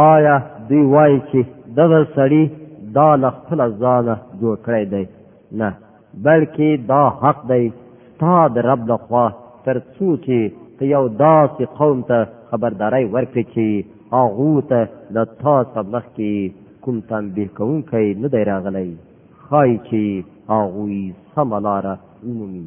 آیا دی وایي چې دغه سړی دا له خپل ځانه جوړ کړی دی نه بلکې دا حق دی ستا د رب لخوا تر څو چې ته یو داسې قوم ته خبرداری ورکړې چې هغو ته له تا څخه مخکې کوم تنبیه کوونکی نه دی راغلی ښایي چې هغوی سمه لاره ومومي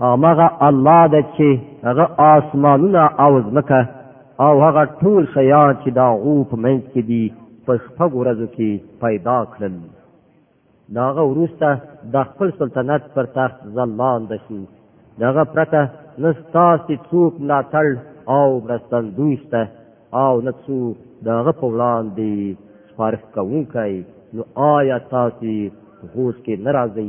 همغه الله ده چې هغه آسمانونه او ځمکه او هغه ټول شیان چې د هغو په منځ کې دي په شپږو ورځو کې پیدا کړل د هغه وروسته د خپل سلطنت پر تخت ځلانده شو د هغه پرته نه ستاسې څوک ملاتړ او مرستندوی شته او نه څوک د هغه په وړاندې سپارښت کوونکی نو آیا تاسې غوس کې نه راځئ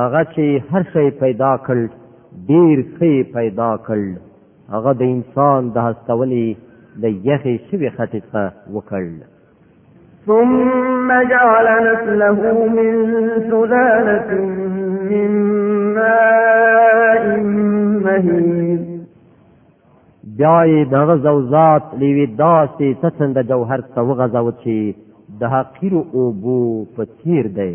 هغه چې هر شی پیدا کړ ډیر ښه پیدا کړ هغه د انسان د هستونې د یخې شوې خټې څخه وکړ ثم جعل نسله من سلالة من ماء مهين بیا یې دغه زوزات لیوی داسې تڅنده جوهر ته وغځاوه چې د حقیرو اوبو په څیر دی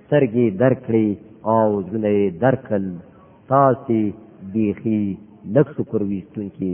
سترګې درکړي او زړونه یې درکړل تاسې بیخي لږ شکر ویستونکي